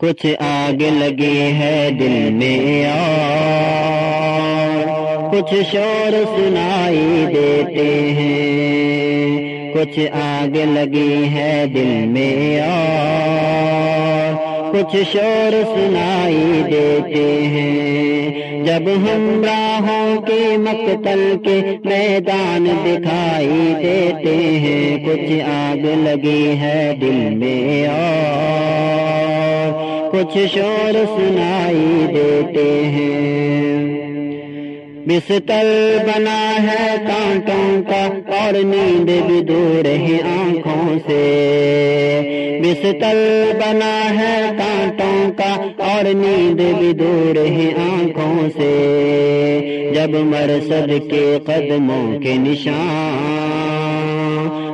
کچھ آگ لگی ہے دل میں اور کچھ شور سنائی دیتے ہیں۔ کچھ آگ لگی ہے دل میں اور کچھ شور سنائی دیتے ہیں۔ جب ہم راہوں کے مقتل کے میدان دکھائی دیتے ہیں، کچھ آگ لگی ہے دل میں اور کچھ شور سنائی دیتے ہیں۔ بستر بنا ہے کانٹوں کا اور نیند بھی دور ہے آنکھوں سے۔ بستر بنا ہے کانٹوں کا اور نیند بھی دور ہے آنکھوں سے۔ جب مرسد کے قدموں کے نشان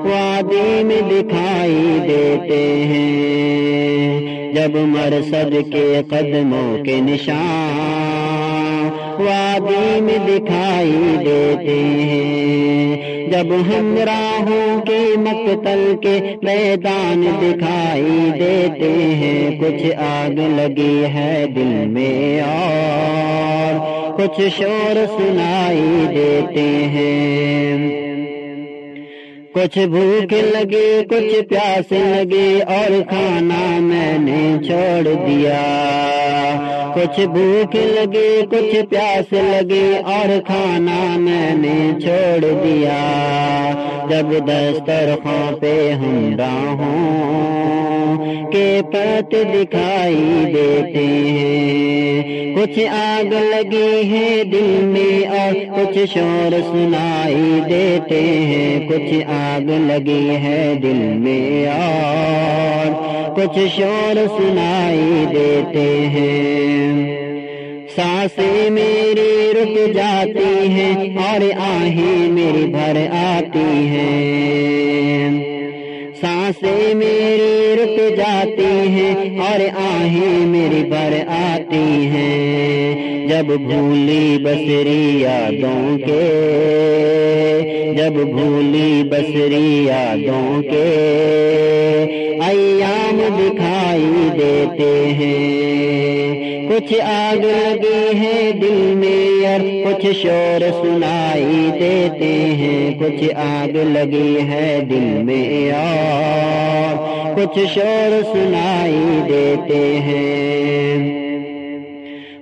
وادی میں دکھائی دیتے ہیں۔ جب مرسد کے قدموں کے نشان وادی میں دکھائی دیتے ہیں۔ جب ہم راہوں کے مقتل کے میدان دکھائی دیتے ہیں، کچھ آگ لگی ہے دل میں اور کچھ شور سنائی دیتے ہیں۔ کچھ بھوک لگی، کچھ پیاس لگی اور کھانا میں نے چھوڑ دیا۔ کچھ بھوک لگی، کچھ پیاس لگی اور کھانا میں نے چھوڑ دیا۔ جب دسترخواں پہ ہم راہوں کے پت دکھائی دیتے ہیں۔ کچھ آگ لگی ہے دل میں اور کچھ شور سنائی دیتے ہیں۔ کچھ آگ لگی ہے دل میں اور کچھ شور سنائی دیتے ہیں۔ سانسیں میری رک جاتی ہیں اور آہیں میری بھر آتی ہیں۔ سانسیں میری رک جاتی ہیں اور آہیں میری بھر آتی ہیں۔ جب بھولی بسری یادوں کے، جب بھولی بسری یادوں کے ایام دکھائی دیتے ہیں۔ کچھ آگ لگی ہے دل میں اور کچھ شور سنائی دیتے ہیں کچھ آگ لگی ہے دل میں اور کچھ شور سنائی دیتے ہیں۔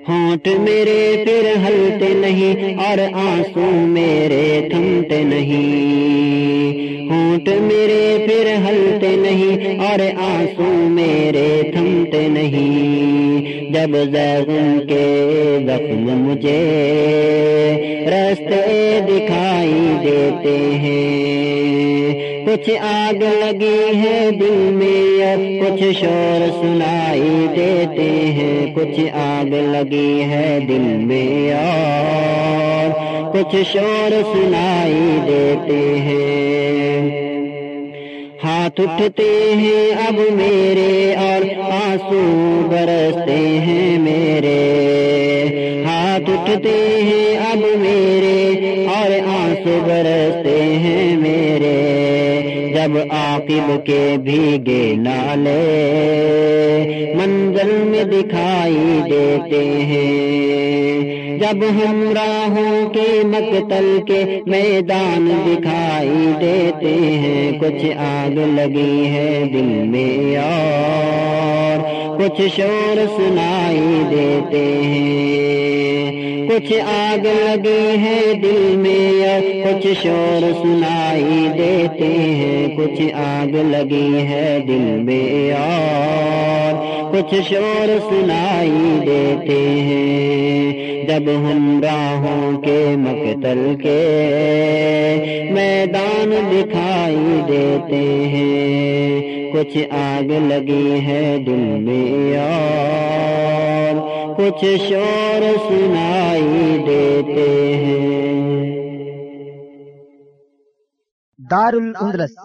ہونٹ میرے پھر ہلتے نہیں اور آنسو میرے تھمتے نہیں۔ ہونٹ میرے پھر ہلتے نہیں اور آنسو میرے تھمتے نہیں۔ جب زخم کے زخم مجھے رستے دکھائی دیتے ہیں۔ کچھ آگ لگی ہے دل میں، اب کچھ شور سنائی دیتے ہیں۔ کچھ آگ لگی ہے دل میں، اور کچھ شور سنائی دیتے ہیں۔ ہاتھ اٹھتے ہیں اب میرے، اور آنسو برستے ہیں میرے۔ ہاتھ اٹھتے ہیں اب میرے، اور آنسو برستے ہیں میرے۔ جب عاقب کے بھیگے نالے۔ منزل میں دکھائی دیتے ہیں۔ جب ہم راہوں کے مقتل کے میدان دکھائی دیتے ہیں، کچھ آگ لگی ہے دل میں اور کچھ شور سنائی دیتے ہیں۔ کچھ آگ لگی ہے دل میں کچھ شور سنائی دیتے ہیں۔ کچھ آگ لگی ہے دل میں اور کچھ شور سنائی دیتے ہیں۔ جب ہم راہوں کے مقتل کے میدان دکھائی دیتے ہیں۔ کچھ آگ لگی ہے دل میں اور کچھ شور سنائی دیتے ہیں۔ دار الاندلس